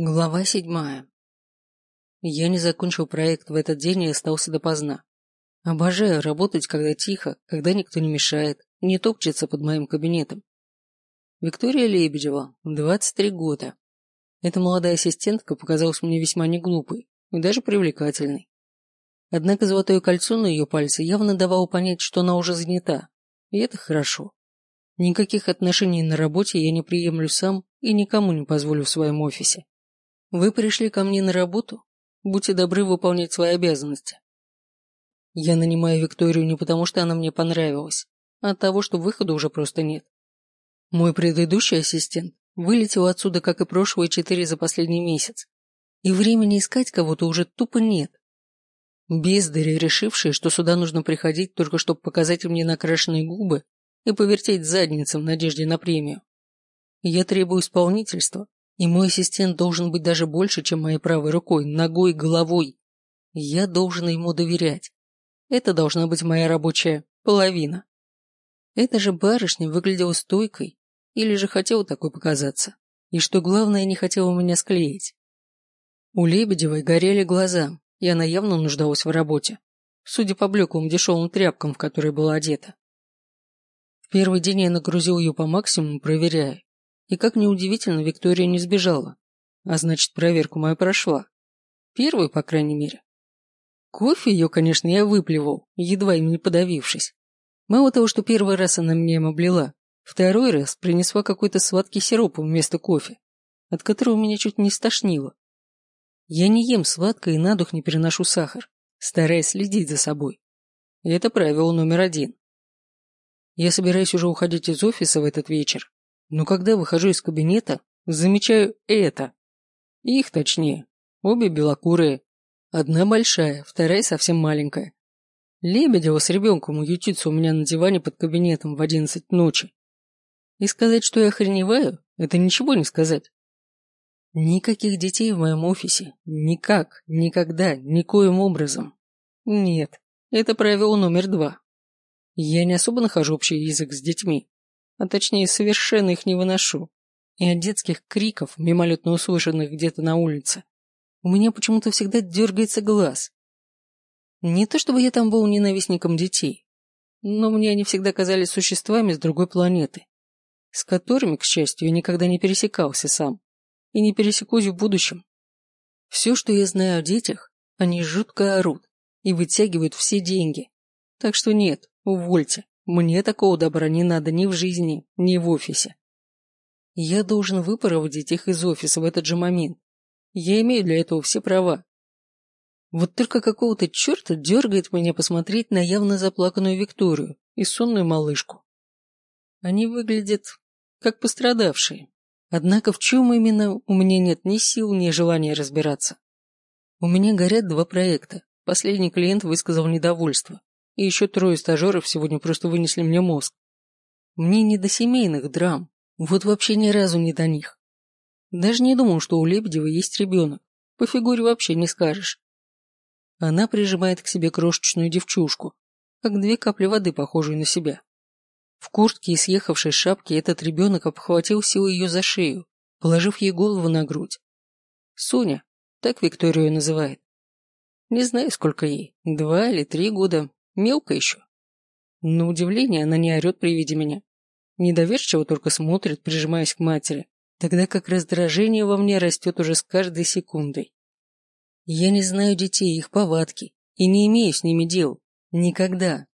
Глава седьмая. Я не закончил проект в этот день и остался допоздна. Обожаю работать, когда тихо, когда никто не мешает, не топчется под моим кабинетом. Виктория Лебедева, 23 года. Эта молодая ассистентка показалась мне весьма неглупой и даже привлекательной. Однако золотое кольцо на ее пальце явно давало понять, что она уже занята, и это хорошо. Никаких отношений на работе я не приемлю сам и никому не позволю в своем офисе. Вы пришли ко мне на работу? Будьте добры выполнять свои обязанности. Я нанимаю Викторию не потому, что она мне понравилась, а от того, что выхода уже просто нет. Мой предыдущий ассистент вылетел отсюда, как и прошлые четыре за последний месяц, и времени искать кого-то уже тупо нет. Бездари, решившие, что сюда нужно приходить только чтобы показать мне накрашенные губы и повертеть задницем в надежде на премию. Я требую исполнительства, и мой ассистент должен быть даже больше, чем моей правой рукой, ногой, головой. Я должен ему доверять. Это должна быть моя рабочая половина. Эта же барышня выглядела стойкой, или же хотела такой показаться. И что главное, не хотела меня склеить. У Лебедевой горели глаза, и она явно нуждалась в работе, судя по блеклым дешевым тряпкам, в которые была одета. В первый день я нагрузил ее по максимуму, проверяя, и как неудивительно, Виктория не сбежала. А значит, проверку мою прошла. Первую, по крайней мере. Кофе ее, конечно, я выплевал, едва им не подавившись. Мало того, что первый раз она меня им облила, второй раз принесла какой-то сладкий сироп вместо кофе, от которого меня чуть не стошнило. Я не ем сладкое и на дух не переношу сахар, стараясь следить за собой. И это правило номер один. Я собираюсь уже уходить из офиса в этот вечер, но когда выхожу из кабинета, замечаю это. Их точнее. Обе белокурые. Одна большая, вторая совсем маленькая. Лебедева с ребенком уютится у меня на диване под кабинетом в одиннадцать ночи. И сказать, что я охреневаю, это ничего не сказать. Никаких детей в моем офисе. Никак, никогда, никоим образом. Нет, это правило номер два. Я не особо нахожу общий язык с детьми а точнее совершенно их не выношу. И от детских криков, мимолетно услышанных где-то на улице, у меня почему-то всегда дергается глаз. Не то чтобы я там был ненавистником детей, но мне они всегда казались существами с другой планеты, с которыми, к счастью, я никогда не пересекался сам и не пересекусь в будущем. Все, что я знаю о детях, они жутко орут и вытягивают все деньги. Так что нет, увольте. Мне такого добра не надо ни в жизни, ни в офисе. Я должен выпроводить их из офиса в этот же момент. Я имею для этого все права. Вот только какого-то черта дергает меня посмотреть на явно заплаканную Викторию и сонную малышку. Они выглядят как пострадавшие. Однако в чем именно у меня нет ни сил, ни желания разбираться. У меня горят два проекта. Последний клиент высказал недовольство и еще трое стажеров сегодня просто вынесли мне мозг. Мне не до семейных драм, вот вообще ни разу не до них. Даже не думал, что у Лебедева есть ребенок, по фигуре вообще не скажешь. Она прижимает к себе крошечную девчушку, как две капли воды, похожую на себя. В куртке и съехавшей шапке этот ребенок обхватил силой ее за шею, положив ей голову на грудь. Соня, так Викторию называет. Не знаю, сколько ей, два или три года, Мелко еще. На удивление она не орет при виде меня. Недоверчиво только смотрит, прижимаясь к матери, тогда как раздражение во мне растет уже с каждой секундой. Я не знаю детей, их повадки, и не имею с ними дел. Никогда.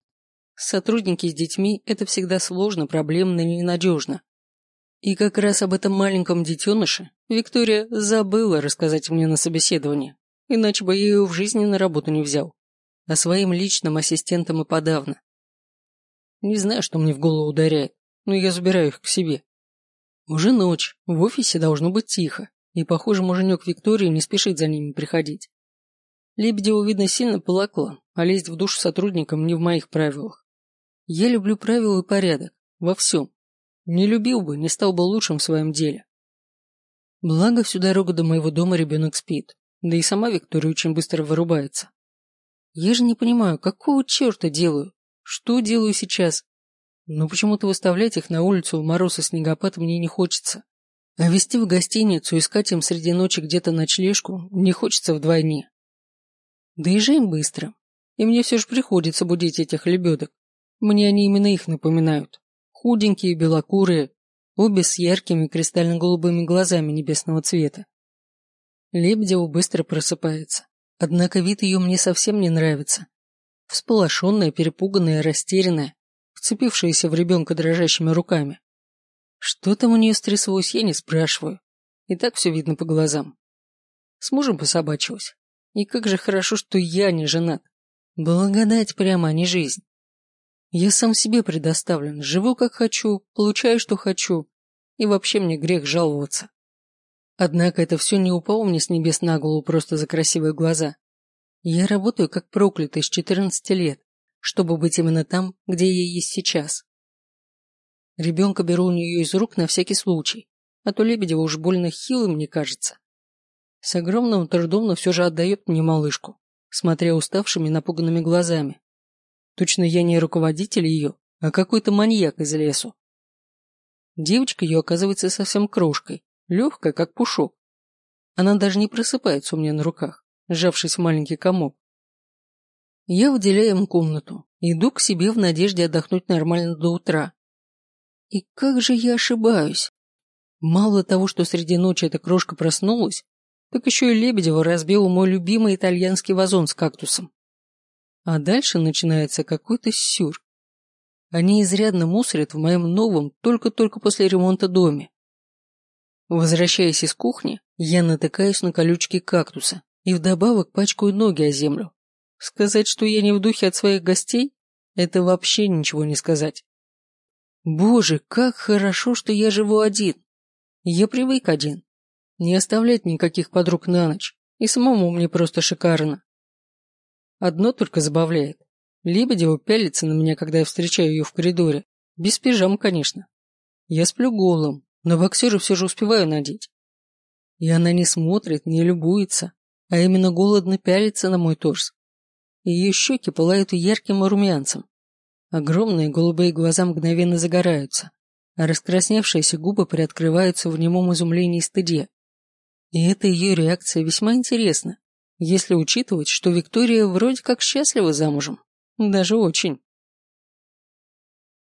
Сотрудники с детьми – это всегда сложно, проблемно и ненадежно. И как раз об этом маленьком детеныше Виктория забыла рассказать мне на собеседовании, иначе бы я ее в жизни на работу не взял а своим личным ассистентам и подавно. Не знаю, что мне в голову ударяет, но я забираю их к себе. Уже ночь, в офисе должно быть тихо, и, похоже, муженек Виктории не спешит за ними приходить. Лебедева, видно, сильно плакала, а лезть в душу сотрудникам не в моих правилах. Я люблю правила и порядок, во всем. Не любил бы, не стал бы лучшим в своем деле. Благо, всю дорогу до моего дома ребенок спит, да и сама Виктория очень быстро вырубается. Я же не понимаю, какого черта делаю? Что делаю сейчас? Но почему-то выставлять их на улицу в мороз и снегопад мне не хочется. А вести в гостиницу, искать им среди ночи где-то ночлежку не хочется вдвойне. Доезжаем быстро, и мне все же приходится будить этих лебедок. Мне они именно их напоминают. Худенькие, белокурые, обе с яркими кристально-голубыми глазами небесного цвета. Лебедева быстро просыпается, однако вид ее мне совсем не нравится. Всполошенная, перепуганная, растерянная, вцепившаяся в ребенка дрожащими руками. Что там у нее стряслось, я не спрашиваю. И так все видно по глазам. С мужем пособачилась. И как же хорошо, что я не женат. Благодать прямо, а не жизнь. Я сам себе предоставлен, живу как хочу, получаю, что хочу. И вообще мне грех жаловаться. Однако это все не упало мне с небес на голову просто за красивые глаза. Я работаю как проклятый с 14 лет, чтобы быть именно там, где я есть сейчас. Ребенка беру у нее из рук на всякий случай, а то Лебедева уж больно хилым, мне кажется. С огромным трудом, но все же отдает мне малышку, смотря уставшими напуганными глазами. Точно я не руководитель ее, а какой-то маньяк из лесу. Девочка ее оказывается совсем крошкой, легкая, как пушок. Она даже не просыпается у меня на руках, сжавшись в маленький комок. Я выделяю им комнату, иду к себе в надежде отдохнуть нормально до утра. И как же я ошибаюсь? Мало того, что среди ночи эта крошка проснулась, так еще и Лебедева разбила мой любимый итальянский вазон с кактусом. А дальше начинается какой-то сюр. Они изрядно мусорят в моем новом, только-только после ремонта доме. Возвращаясь из кухни, я натыкаюсь на колючки кактуса и вдобавок пачкаю ноги о землю. Сказать, что я не в духе от своих гостей, это вообще ничего не сказать. Боже, как хорошо, что я живу один. Я привык один. Не оставлять никаких подруг на ночь. И самому мне просто шикарно. Одно только забавляет. Лебедева пялится на меня, когда я встречаю ее в коридоре. Без пижам, конечно. Я сплю голым, но боксеры все же успеваю надеть. И она не смотрит, не любуется, а именно голодно пялится на мой торс. Ее щеки пылают ярким румянцем. Огромные голубые глаза мгновенно загораются, а раскрасневшиеся губы приоткрываются в немом изумлении и стыде. И эта ее реакция весьма интересна, если учитывать, что Виктория вроде как счастлива замужем. Даже очень.